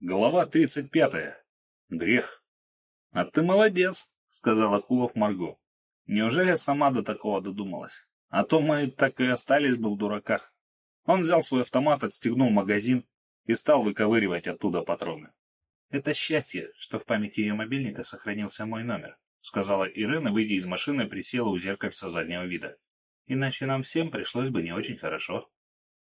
Глава тридцать пятая. Грех. — А ты молодец, — сказал Акулов Марго. — Неужели сама до такого додумалась? А то мы так и остались бы в дураках. Он взял свой автомат, отстегнул магазин и стал выковыривать оттуда патроны. — Это счастье, что в памяти ее мобильника сохранился мой номер, — сказала Ирина, выйдя из машины, присела у зеркальца заднего вида. — Иначе нам всем пришлось бы не очень хорошо.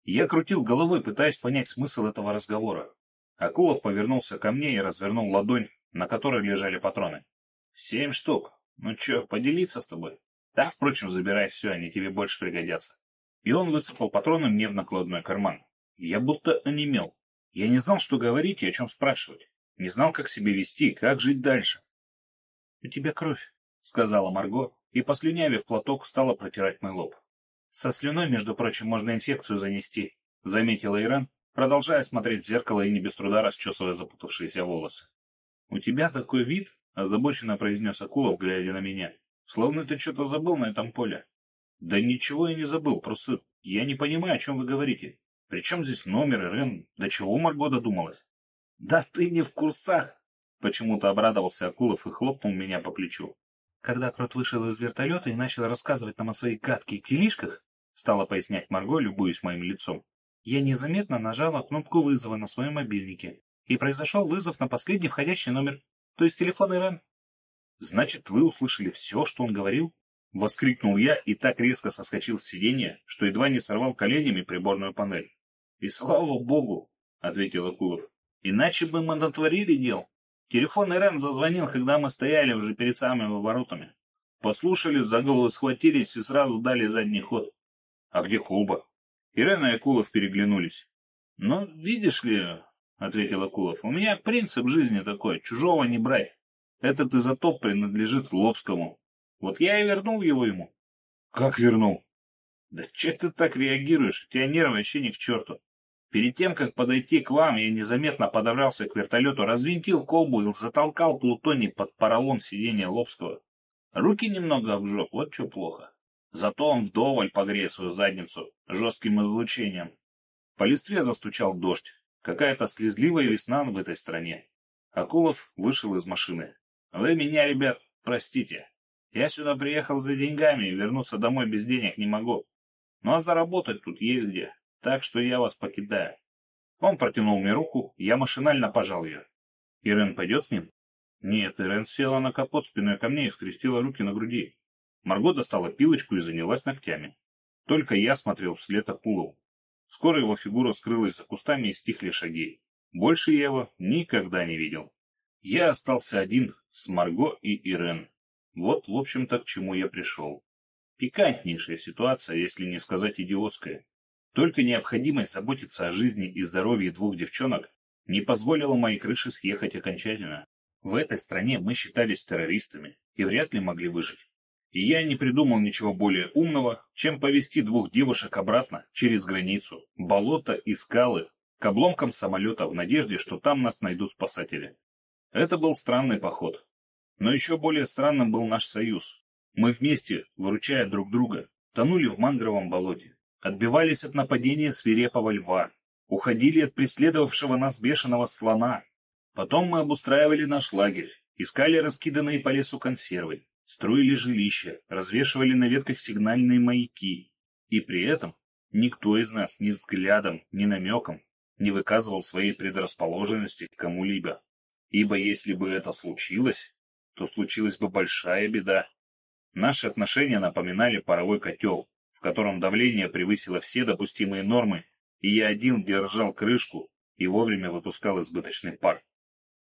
Я крутил головой, пытаясь понять смысл этого разговора. Акулов повернулся ко мне и развернул ладонь, на которой лежали патроны. «Семь штук. Ну чё, поделиться с тобой? Да, впрочем, забирай все, они тебе больше пригодятся». И он высыпал патроны мне в накладной карман. Я будто онемел. Я не знал, что говорить и о чем спрашивать. Не знал, как себя вести, как жить дальше. — У тебя кровь, — сказала Марго, и, послюнявив платок, стала протирать мой лоб. — Со слюной, между прочим, можно инфекцию занести, — заметила Иран, продолжая смотреть в зеркало и не без труда расчесывая запутавшиеся волосы. — У тебя такой вид, — озабоченно произнес Акулов, глядя на меня, — словно ты что-то забыл на этом поле. — Да ничего я не забыл, просто я не понимаю, о чем вы говорите. Причем здесь номер Рен? До чего Марго додумалась? — Да ты не в курсах! — почему-то обрадовался Акулов и хлопнул меня по плечу. Когда Крот вышел из вертолета и начал рассказывать нам о своих гадких килишках, стала пояснять Марго, любуясь моим лицом, я незаметно нажала кнопку вызова на своем мобильнике, и произошел вызов на последний входящий номер, то есть телефон Ирен. «Значит, вы услышали все, что он говорил?» — воскликнул я и так резко соскочил с сиденья, что едва не сорвал коленями приборную панель. «И слава богу!» — ответил Акулов. «Иначе бы мы натворили дел. Телефон Ирен зазвонил, когда мы стояли уже перед самыми воротами. Послушали, за голову схватились и сразу дали задний ход. А где Колба? Ирена и Акулов переглянулись. «Ну, видишь ли, — ответил Акулов, — у меня принцип жизни такой, чужого не брать. Этот изотоп принадлежит Лобскому. Вот я и вернул его ему». «Как вернул?» «Да че ты так реагируешь? У тебя нервы вообще ни к черту. Перед тем, как подойти к вам, я незаметно подобрался к вертолету, развинтил колбу и затолкал плутоний под поролон сиденья Лобского. Руки немного обжег, вот что плохо. Зато он вдоволь погреет свою задницу жестким излучением. По листве застучал дождь. Какая-то слезливая весна в этой стране. Акулов вышел из машины. «Вы меня, ребят, простите. Я сюда приехал за деньгами и вернуться домой без денег не могу. Ну а заработать тут есть где, так что я вас покидаю». Он протянул мне руку, я машинально пожал ее. «Ирен пойдет с ним?» Нет, Ирен села на капот спиной ко мне и скрестила руки на груди. Марго достала пилочку и занялась ногтями. Только я смотрел вслед Акулову. Скоро его фигура скрылась за кустами и стихли шаги. Больше я его никогда не видел. Я остался один с Марго и Ирен. Вот, в общем-то, к чему я пришел. Пикантнейшая ситуация, если не сказать идиотская. Только необходимость заботиться о жизни и здоровье двух девчонок не позволила моей крыше съехать окончательно. В этой стране мы считались террористами и вряд ли могли выжить и я не придумал ничего более умного, чем повести двух девушек обратно через границу, болото и скалы, к обломкам самолета в надежде, что там нас найдут спасатели. Это был странный поход. Но еще более странным был наш союз. Мы вместе, выручая друг друга, тонули в мангровом болоте, отбивались от нападения свирепого льва, уходили от преследовавшего нас бешеного слона. Потом мы обустраивали наш лагерь, искали раскиданные по лесу консервы, строили жилища, развешивали на ветках сигнальные маяки. И при этом никто из нас ни взглядом, ни намеком не выказывал своей предрасположенности к кому-либо. Ибо если бы это случилось, то случилась бы большая беда. Наши отношения напоминали паровой котел, в котором давление превысило все допустимые нормы, и я один держал крышку и вовремя выпускал избыточный пар.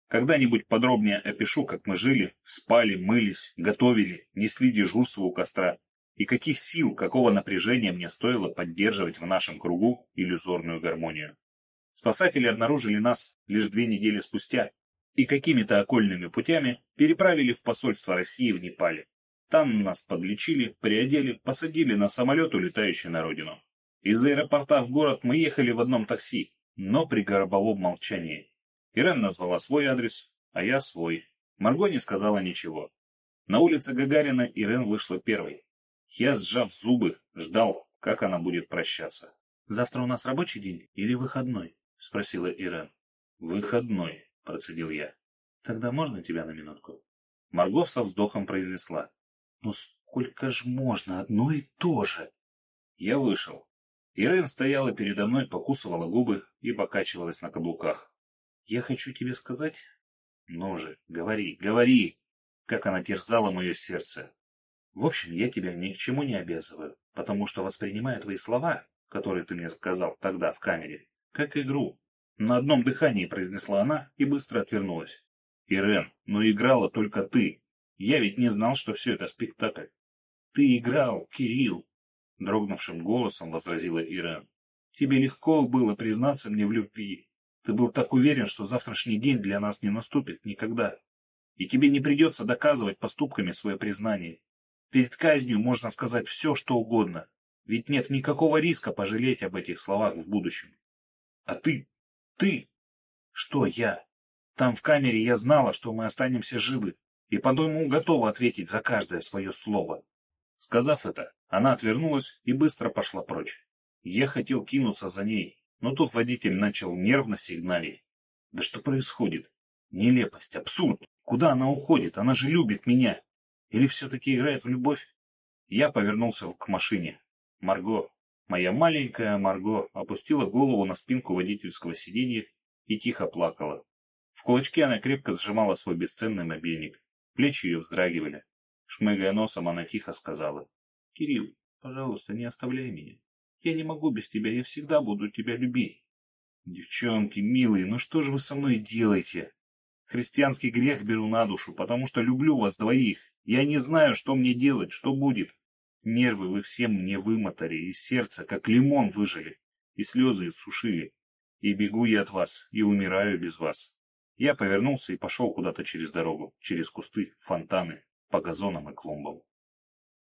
Когда-нибудь подробнее опишу, как мы жили, спали, мылись, готовили, несли дежурство у костра, и каких сил, какого напряжения мне стоило поддерживать в нашем кругу иллюзорную гармонию. Спасатели обнаружили нас лишь две недели спустя и какими-то окольными путями переправили в посольство России в Непале. Там нас подлечили, приодели, посадили на самолет, улетающий на родину. Из аэропорта в город мы ехали в одном такси, но при гробовом молчании. Ирен назвала свой адрес, а я свой. Марго не сказала ничего. На улице Гагарина Ирен вышла первой. Я, сжав зубы, ждал, как она будет прощаться. — Завтра у нас рабочий день или выходной? — спросила Ирен. — Выходной, процедил я. Тогда можно тебя на минутку? Марго со вздохом произнесла. Ну сколько ж можно одно и то же? Я вышел. Ирен стояла передо мной, покусывала губы и покачивалась на каблуках. Я хочу тебе сказать... Ну же, говори, говори! Как она терзала мое сердце. В общем, я тебя ни к чему не обязываю, потому что воспринимаю твои слова, которые ты мне сказал тогда в камере, как игру. На одном дыхании произнесла она и быстро отвернулась. Ирен, но играла только ты. Я ведь не знал, что все это спектакль. Ты играл, Кирилл. Дрогнувшим голосом возразила Ирен. Тебе легко было признаться мне в любви. Ты был так уверен, что завтрашний день для нас не наступит никогда. И тебе не придется доказывать поступками свое признание. Перед казнью можно сказать все, что угодно. Ведь нет никакого риска пожалеть об этих словах в будущем. А ты ты? Что я? Там в камере я знала, что мы останемся живы, и потому готова ответить за каждое свое слово. Сказав это, она отвернулась и быстро пошла прочь. Я хотел кинуться за ней, но тут водитель начал нервно сигналить. Да что происходит? Нелепость, абсурд. Куда она уходит? Она же любит меня. Или все-таки играет в любовь? Я повернулся к машине. Марго, Моя маленькая Марго опустила голову на спинку водительского сиденья и тихо плакала. В кулачке она крепко сжимала свой бесценный мобильник. Плечи ее вздрагивали. Шмыгая носом, она тихо сказала. — Кирилл, пожалуйста, не оставляй меня. Я не могу без тебя, я всегда буду тебя любить. — Девчонки, милые, ну что же вы со мной делаете? Христианский грех беру на душу, потому что люблю вас двоих. Я не знаю, что мне делать, что будет. Нервы вы все мне вымотали, и сердце, как лимон, выжили, и слезы иссушили. И бегу я от вас, и умираю без вас. Я повернулся и пошел куда-то через дорогу, через кусты, фонтаны, по газонам и клумбам.